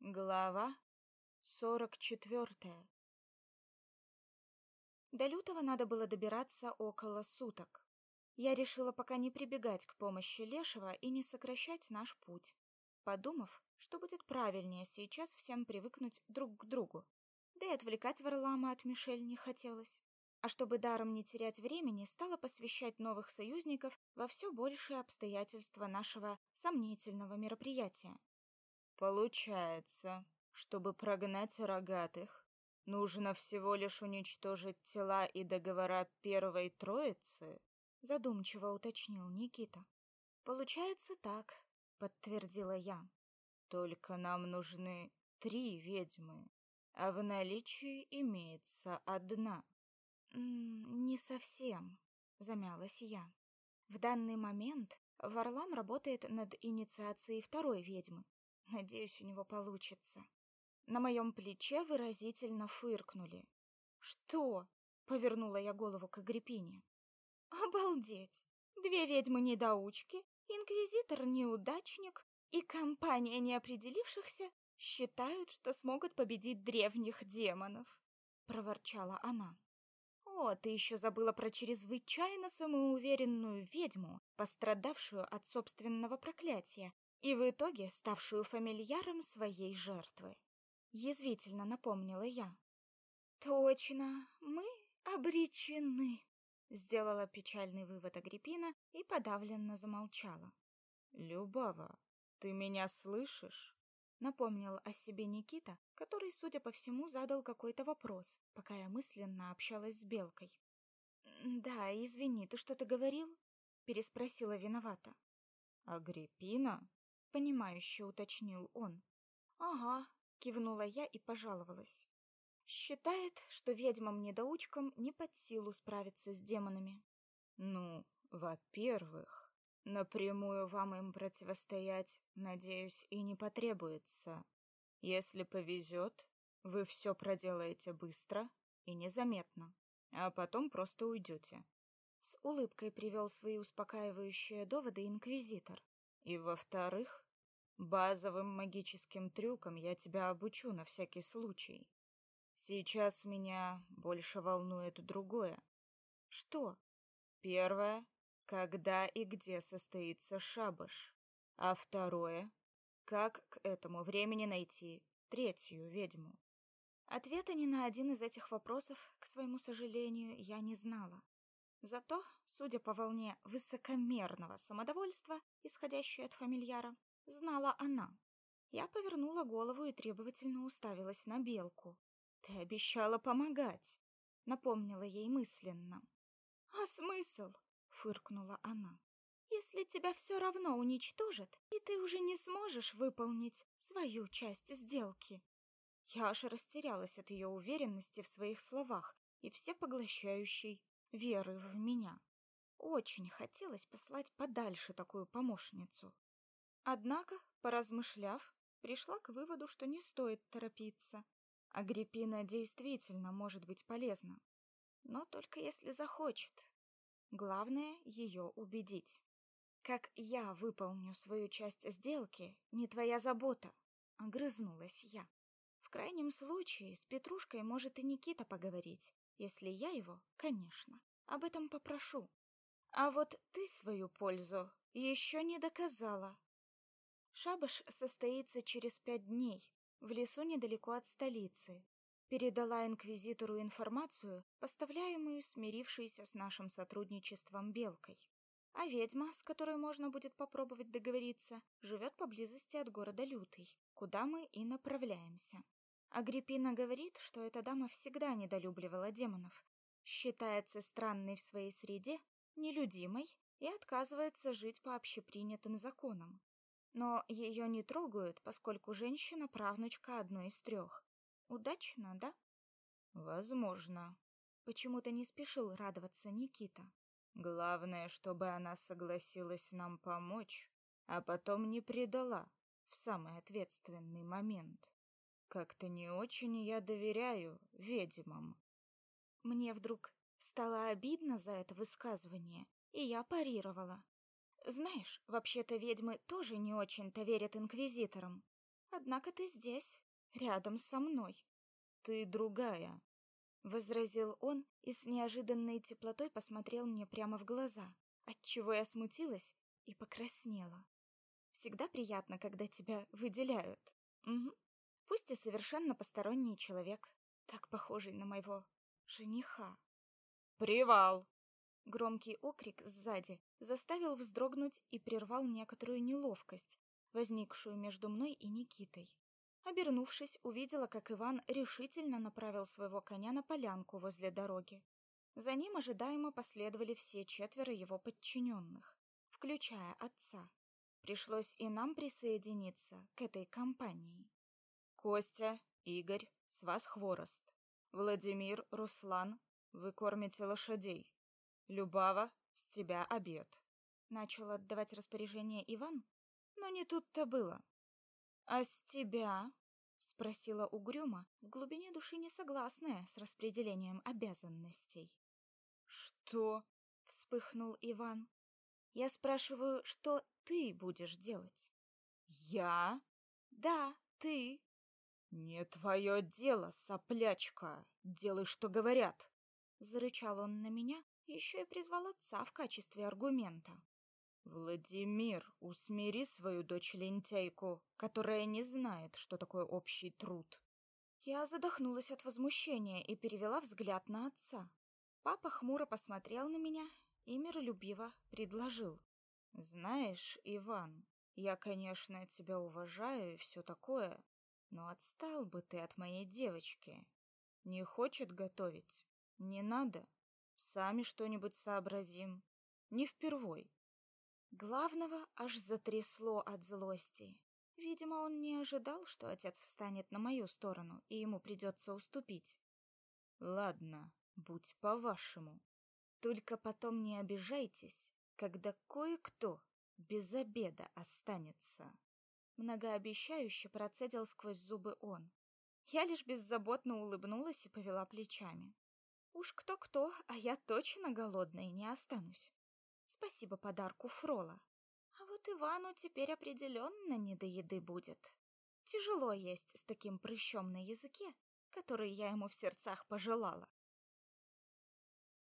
Глава сорок четвертая До Лютого надо было добираться около суток. Я решила пока не прибегать к помощи Лешего и не сокращать наш путь, подумав, что будет правильнее сейчас всем привыкнуть друг к другу. Да и отвлекать Варлама от Мишель не хотелось. А чтобы даром не терять времени, стала посвящать новых союзников во все большие обстоятельства нашего сомнительного мероприятия. Получается, чтобы прогнать рогатых, нужно всего лишь уничтожить тела и договора первой троицы? Задумчиво уточнил Никита. Получается так, подтвердила я. Только нам нужны три ведьмы, а в наличии имеется одна. «Не совсем», — замялась я. «В данный момент Варлам работает над инициацией второй ведьмы, Надеюсь, у него получится. На моем плече выразительно фыркнули. Что? Повернула я голову к Агриппине. Обалдеть! Две ведьмы-недоучки, инквизитор-неудачник и компания неопределившихся считают, что смогут победить древних демонов, проворчала она. О, ты еще забыла про чрезвычайно самоуверенную ведьму, пострадавшую от собственного проклятия и в итоге ставшую фамильяром своей жертвы. Язвительно напомнила я. Точно, мы обречены, сделала печальный вывод Агриппина и подавленно замолчала. Любава, ты меня слышишь? Напомнил о себе Никита, который, судя по всему, задал какой-то вопрос, пока я мысленно общалась с Белкой. «Да, извини, ты что-то говорил?» — переспросила виновата. «Агриппина?» — понимающе уточнил он. «Ага», — кивнула я и пожаловалась. «Считает, что ведьмам-недоучкам не под силу справиться с демонами». «Ну, во-первых, напрямую вам им противостоять, надеюсь, и не потребуется. Если повезет, вы все проделаете быстро и незаметно, а потом просто уйдете». С улыбкой привел свои успокаивающие доводы инквизитор. И во-вторых, базовым магическим трюкам я тебя обучу на всякий случай. Сейчас меня больше волнует другое. Что? Первое, когда и где состоится шабаш. А второе, как к этому времени найти третью ведьму. Ответа ни на один из этих вопросов, к своему сожалению, я не знала. Зато, судя по волне высокомерного самодовольства, исходящей от фамильяра, знала она. Я повернула голову и требовательно уставилась на белку. «Ты обещала помогать», — напомнила ей мысленно. «А смысл?» — фыркнула она. «Если тебя все равно уничтожат, и ты уже не сможешь выполнить свою часть сделки». Я аж растерялась от ее уверенности в своих словах и всепоглощающей веры в меня. Очень хотелось послать подальше такую помощницу. Однако, поразмышляв, пришла к выводу, что не стоит торопиться. Агриппина действительно может быть полезна, но только если захочет. Главное ее убедить. Как я выполню свою часть сделки, не твоя забота, огрызнулась я. В крайнем случае с Петрушкой может и Никита поговорить, если я его, конечно, об этом попрошу. А вот ты свою пользу еще не доказала. Шабаш состоится через пять дней, в лесу недалеко от столицы. Передала инквизитору информацию, поставляемую смирившейся с нашим сотрудничеством Белкой. А ведьма, с которой можно будет попробовать договориться, живет поблизости от города Лютый, куда мы и направляемся. Агриппина говорит, что эта дама всегда недолюбливала демонов, считается странной в своей среде, нелюдимой и отказывается жить по общепринятым законам. Но ее не трогают, поскольку женщина правнучка одной из трех. Удачно, да? Возможно. Почему-то не спешил радоваться Никита. Главное, чтобы она согласилась нам помочь, а потом не предала в самый ответственный момент. Как-то не очень я доверяю ведьмам. Мне вдруг стало обидно за это высказывание, и я парировала. Знаешь, вообще-то ведьмы тоже не очень-то верят инквизиторам. Однако ты здесь, рядом со мной. Ты другая, возразил он и с неожиданной теплотой посмотрел мне прямо в глаза, отчего я смутилась и покраснела. Всегда приятно, когда тебя выделяют. Угу. Пусть и совершенно посторонний человек, так похожий на моего жениха. Привал. Громкий окрик сзади заставил вздрогнуть и прервал некоторую неловкость, возникшую между мной и Никитой. Обернувшись, увидела, как Иван решительно направил своего коня на полянку возле дороги. За ним ожидаемо последовали все четверо его подчиненных, включая отца. Пришлось и нам присоединиться к этой компании. Костя, Игорь, с вас хворост. Владимир, Руслан, вы кормите лошадей. Любава, с тебя обед. Начал отдавать распоряжение Иван, но не тут-то было. А с тебя? спросила угрюмо, в глубине души не согласная с распределением обязанностей. Что? вспыхнул Иван. Я спрашиваю, что ты будешь делать? Я? Да, ты. Не твое дело, соплячка. Делай, что говорят. Зарычал он на меня, еще и призвал отца в качестве аргумента. Владимир, усмири свою дочь-лентяйку, которая не знает, что такое общий труд. Я задохнулась от возмущения и перевела взгляд на отца. Папа хмуро посмотрел на меня и миролюбиво предложил. «Знаешь, Иван, я, конечно, тебя уважаю и все такое, но отстал бы ты от моей девочки. Не хочет готовить? Не надо. Сами что-нибудь сообразим. Не впервой. Главного аж затрясло от злости. Видимо, он не ожидал, что отец встанет на мою сторону, и ему придется уступить. Ладно, будь по-вашему. Только потом не обижайтесь, когда кое-кто без обеда останется. Многообещающе процедил сквозь зубы он. Я лишь беззаботно улыбнулась и повела плечами. Уж кто-кто, а я точно голодной не останусь. Спасибо подарку Фрола. А вот Ивану теперь определенно не до еды будет. Тяжело есть с таким прыщом на языке, который я ему в сердцах пожелала.